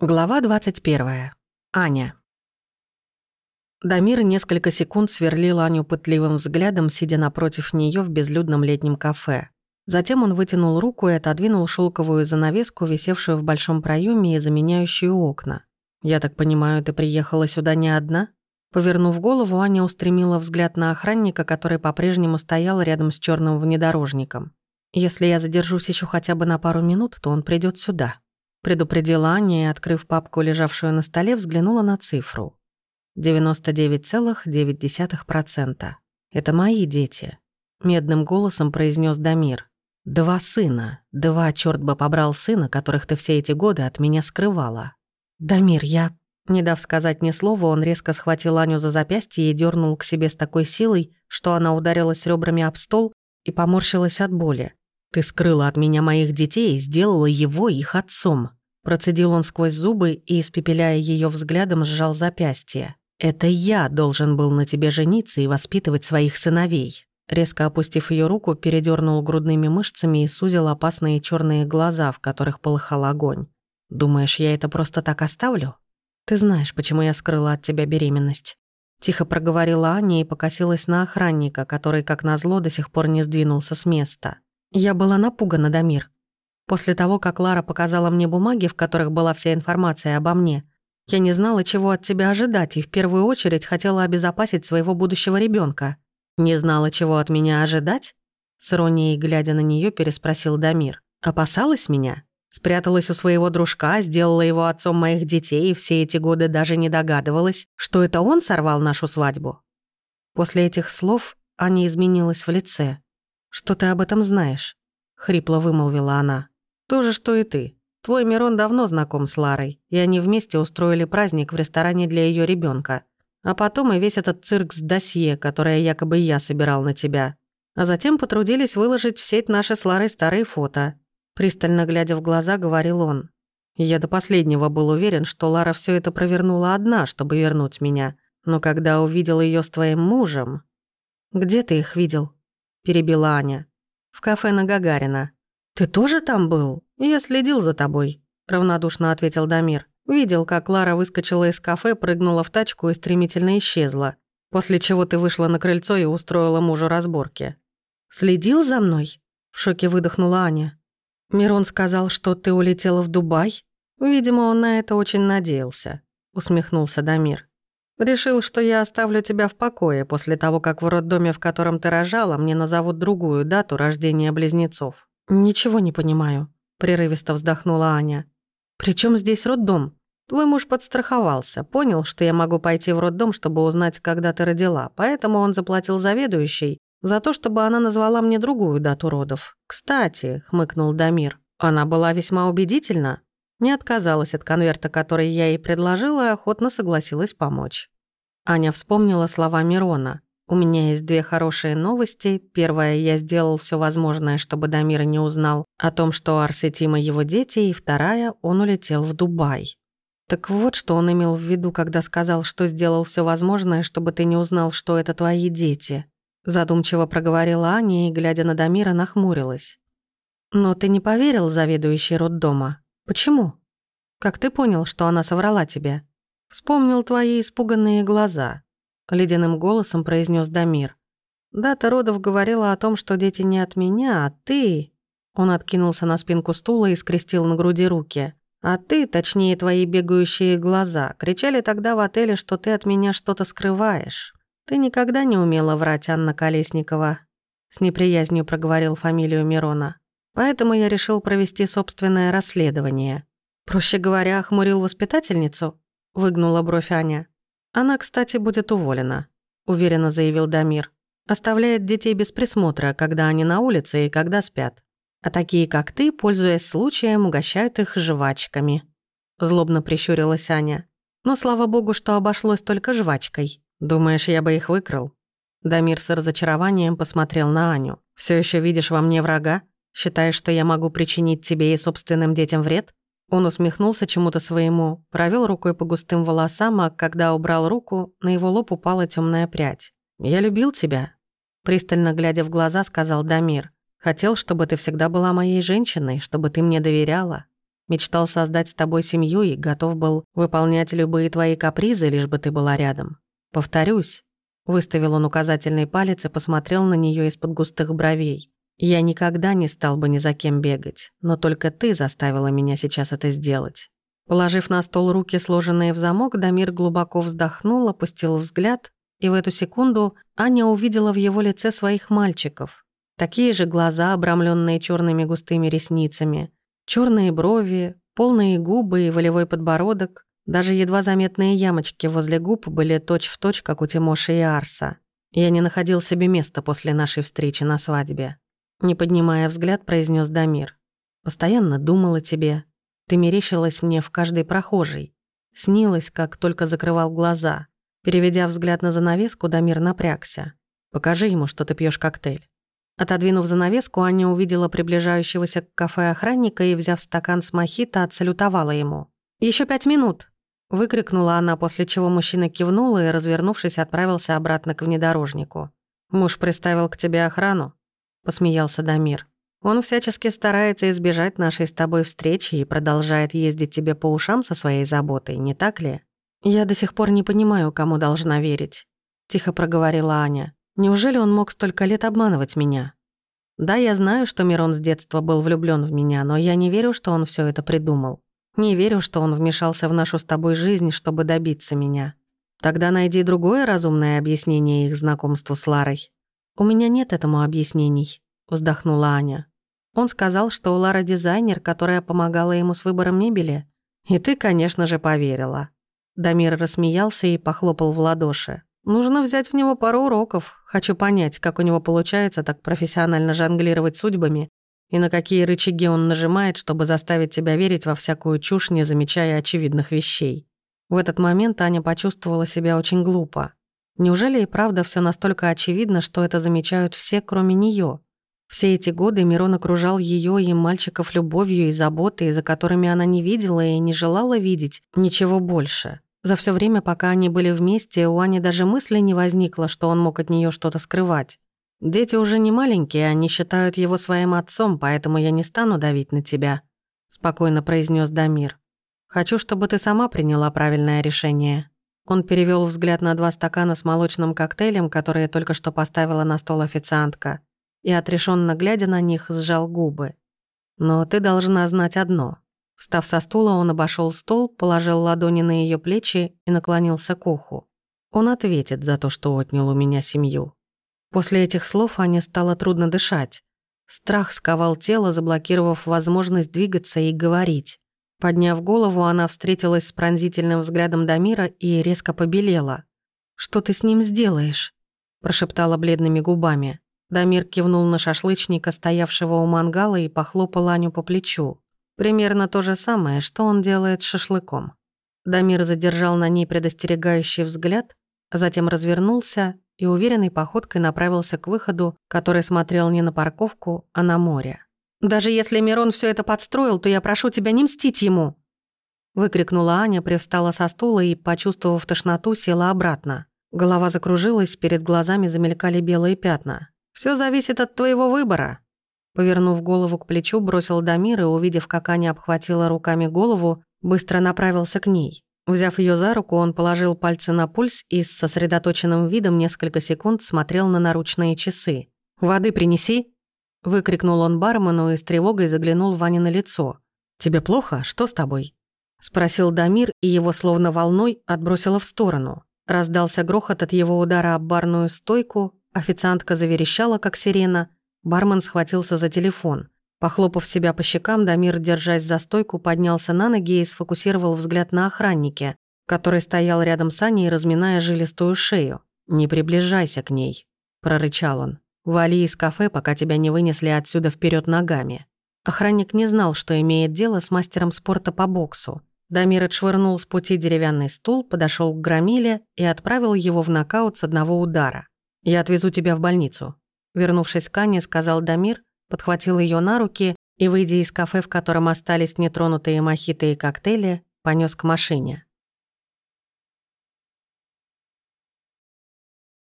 Глава 21. Аня. Дамир несколько секунд сверлил Аню пытливым взглядом, сидя напротив нее в безлюдном летнем кафе. Затем он вытянул руку и отодвинул шелковую занавеску, висевшую в большом проеме и заменяющую окна. «Я так понимаю, ты приехала сюда не одна?» Повернув голову, Аня устремила взгляд на охранника, который по-прежнему стоял рядом с черным внедорожником. «Если я задержусь еще хотя бы на пару минут, то он придет сюда» предупредила Аня и, открыв папку, лежавшую на столе, взглянула на цифру. 99,9%. Это мои дети. Медным голосом произнес Дамир. Два сына. Два, черт бы побрал сына, которых ты все эти годы от меня скрывала. Дамир, я... Не дав сказать ни слова, он резко схватил Аню за запястье и дернул к себе с такой силой, что она ударилась ребрами об стол и поморщилась от боли. «Ты скрыла от меня моих детей и сделала его их отцом. Процедил он сквозь зубы и, испепеляя ее взглядом, сжал запястье. «Это я должен был на тебе жениться и воспитывать своих сыновей». Резко опустив ее руку, передернул грудными мышцами и сузил опасные черные глаза, в которых полыхал огонь. «Думаешь, я это просто так оставлю? Ты знаешь, почему я скрыла от тебя беременность». Тихо проговорила Аня и покосилась на охранника, который, как назло, до сих пор не сдвинулся с места. «Я была напугана, Дамир. После того, как Лара показала мне бумаги, в которых была вся информация обо мне, я не знала, чего от тебя ожидать, и в первую очередь хотела обезопасить своего будущего ребенка. «Не знала, чего от меня ожидать?» С иронией, глядя на нее, переспросил Дамир. «Опасалась меня? Спряталась у своего дружка, сделала его отцом моих детей, и все эти годы даже не догадывалась, что это он сорвал нашу свадьбу?» После этих слов Аня изменилась в лице. «Что ты об этом знаешь?» — хрипло вымолвила она. То же, что и ты. Твой Мирон давно знаком с Ларой, и они вместе устроили праздник в ресторане для ее ребенка. А потом и весь этот цирк с досье, которое якобы я собирал на тебя. А затем потрудились выложить в сеть наши с Ларой старые фото. Пристально глядя в глаза, говорил он. Я до последнего был уверен, что Лара все это провернула одна, чтобы вернуть меня. Но когда увидел ее с твоим мужем... «Где ты их видел?» – перебила Аня. «В кафе на Гагарина», «Ты тоже там был? Я следил за тобой», – равнодушно ответил Дамир. Видел, как Лара выскочила из кафе, прыгнула в тачку и стремительно исчезла, после чего ты вышла на крыльцо и устроила мужу разборки. «Следил за мной?» – в шоке выдохнула Аня. «Мирон сказал, что ты улетела в Дубай?» «Видимо, он на это очень надеялся», – усмехнулся Дамир. «Решил, что я оставлю тебя в покое после того, как в роддоме, в котором ты рожала, мне назовут другую дату рождения близнецов». «Ничего не понимаю», — прерывисто вздохнула Аня. «При чем здесь роддом? Твой муж подстраховался, понял, что я могу пойти в роддом, чтобы узнать, когда ты родила, поэтому он заплатил заведующей за то, чтобы она назвала мне другую дату родов. Кстати», — хмыкнул Дамир, — «она была весьма убедительна». Не отказалась от конверта, который я ей предложила, и охотно согласилась помочь. Аня вспомнила слова Мирона. У меня есть две хорошие новости. Первая, я сделал все возможное, чтобы Дамир не узнал о том, что Арс и Тима его дети, и вторая, он улетел в Дубай. Так вот, что он имел в виду, когда сказал, что сделал все возможное, чтобы ты не узнал, что это твои дети. Задумчиво проговорила Аня и, глядя на Дамира, нахмурилась. «Но ты не поверил заведующей роддома. Почему? Как ты понял, что она соврала тебе? Вспомнил твои испуганные глаза». — ледяным голосом произнес Дамир. «Дата родов говорила о том, что дети не от меня, а ты...» Он откинулся на спинку стула и скрестил на груди руки. «А ты, точнее, твои бегающие глаза, кричали тогда в отеле, что ты от меня что-то скрываешь. Ты никогда не умела врать, Анна Колесникова», — с неприязнью проговорил фамилию Мирона. «Поэтому я решил провести собственное расследование». «Проще говоря, охмурил воспитательницу?» — выгнула бровь Аня. «Она, кстати, будет уволена», — уверенно заявил Дамир. «Оставляет детей без присмотра, когда они на улице и когда спят. А такие, как ты, пользуясь случаем, угощают их жвачками». Злобно прищурилась Аня. «Но слава богу, что обошлось только жвачкой. Думаешь, я бы их выкрал?» Дамир с разочарованием посмотрел на Аню. Все еще видишь во мне врага? Считаешь, что я могу причинить тебе и собственным детям вред?» Он усмехнулся чему-то своему, провел рукой по густым волосам, а когда убрал руку, на его лоб упала темная прядь. «Я любил тебя», — пристально глядя в глаза, сказал Дамир. «Хотел, чтобы ты всегда была моей женщиной, чтобы ты мне доверяла. Мечтал создать с тобой семью и готов был выполнять любые твои капризы, лишь бы ты была рядом. Повторюсь». Выставил он указательный палец и посмотрел на нее из-под густых бровей. Я никогда не стал бы ни за кем бегать, но только ты заставила меня сейчас это сделать. Положив на стол руки, сложенные в замок, Дамир глубоко вздохнул, опустил взгляд, и в эту секунду Аня увидела в его лице своих мальчиков. Такие же глаза, обрамленные черными густыми ресницами, черные брови, полные губы и волевой подбородок. Даже едва заметные ямочки возле губ были точь-в-точь, точь, как у Тимоши и Арса. Я не находил себе места после нашей встречи на свадьбе. Не поднимая взгляд, произнес Дамир. «Постоянно думал о тебе. Ты мерещилась мне в каждой прохожей. Снилась, как только закрывал глаза. Переведя взгляд на занавеску, Дамир напрягся. «Покажи ему, что ты пьешь коктейль». Отодвинув занавеску, Аня увидела приближающегося к кафе охранника и, взяв стакан с мохито, отсалютовала ему. Еще пять минут!» – выкрикнула она, после чего мужчина кивнул и, развернувшись, отправился обратно к внедорожнику. «Муж приставил к тебе охрану?» посмеялся Дамир. Он всячески старается избежать нашей с тобой встречи и продолжает ездить тебе по ушам со своей заботой, не так ли? Я до сих пор не понимаю, кому должна верить, тихо проговорила Аня. Неужели он мог столько лет обманывать меня? Да, я знаю, что Мирон с детства был влюблен в меня, но я не верю, что он все это придумал. Не верю, что он вмешался в нашу с тобой жизнь, чтобы добиться меня. Тогда найди другое разумное объяснение их знакомству с Ларой. «У меня нет этому объяснений», — вздохнула Аня. «Он сказал, что у Лара дизайнер, которая помогала ему с выбором мебели. И ты, конечно же, поверила». Дамир рассмеялся и похлопал в ладоши. «Нужно взять в него пару уроков. Хочу понять, как у него получается так профессионально жонглировать судьбами и на какие рычаги он нажимает, чтобы заставить тебя верить во всякую чушь, не замечая очевидных вещей». В этот момент Аня почувствовала себя очень глупо. Неужели и правда все настолько очевидно, что это замечают все, кроме нее? Все эти годы Мирон окружал ее и мальчиков любовью и заботой, за которыми она не видела и не желала видеть ничего больше. За все время, пока они были вместе, у Ани даже мысли не возникло, что он мог от нее что-то скрывать. «Дети уже не маленькие, они считают его своим отцом, поэтому я не стану давить на тебя», — спокойно произнес Дамир. «Хочу, чтобы ты сама приняла правильное решение». Он перевел взгляд на два стакана с молочным коктейлем, которые только что поставила на стол официантка, и, отрешенно глядя на них, сжал губы. «Но ты должна знать одно». Встав со стула, он обошел стол, положил ладони на ее плечи и наклонился к уху. «Он ответит за то, что отнял у меня семью». После этих слов Ане стало трудно дышать. Страх сковал тело, заблокировав возможность двигаться и говорить. Подняв голову, она встретилась с пронзительным взглядом Дамира и резко побелела. «Что ты с ним сделаешь?» – прошептала бледными губами. Дамир кивнул на шашлычника, стоявшего у мангала, и похлопал Аню по плечу. Примерно то же самое, что он делает с шашлыком. Дамир задержал на ней предостерегающий взгляд, затем развернулся и уверенной походкой направился к выходу, который смотрел не на парковку, а на море. Даже если Мирон все это подстроил, то я прошу тебя не мстить ему!» Выкрикнула Аня, привстала со стула и, почувствовав тошноту, села обратно. Голова закружилась, перед глазами замелькали белые пятна. Все зависит от твоего выбора!» Повернув голову к плечу, бросил Дамир и, увидев, как Аня обхватила руками голову, быстро направился к ней. Взяв ее за руку, он положил пальцы на пульс и с сосредоточенным видом несколько секунд смотрел на наручные часы. «Воды принеси!» Выкрикнул он бармену и с тревогой заглянул Ване на лицо. «Тебе плохо? Что с тобой?» Спросил Дамир, и его словно волной отбросило в сторону. Раздался грохот от его удара об барную стойку, официантка заверещала, как сирена, бармен схватился за телефон. Похлопав себя по щекам, Дамир, держась за стойку, поднялся на ноги и сфокусировал взгляд на охраннике, который стоял рядом с Аней, разминая жилистую шею. «Не приближайся к ней», – прорычал он. Вали из кафе, пока тебя не вынесли отсюда вперед ногами. Охранник не знал, что имеет дело с мастером спорта по боксу. Дамир отшвырнул с пути деревянный стул, подошел к громиле и отправил его в нокаут с одного удара. «Я отвезу тебя в больницу». Вернувшись к Анне, сказал Дамир, подхватил ее на руки и, выйдя из кафе, в котором остались нетронутые мохито и коктейли, понес к машине.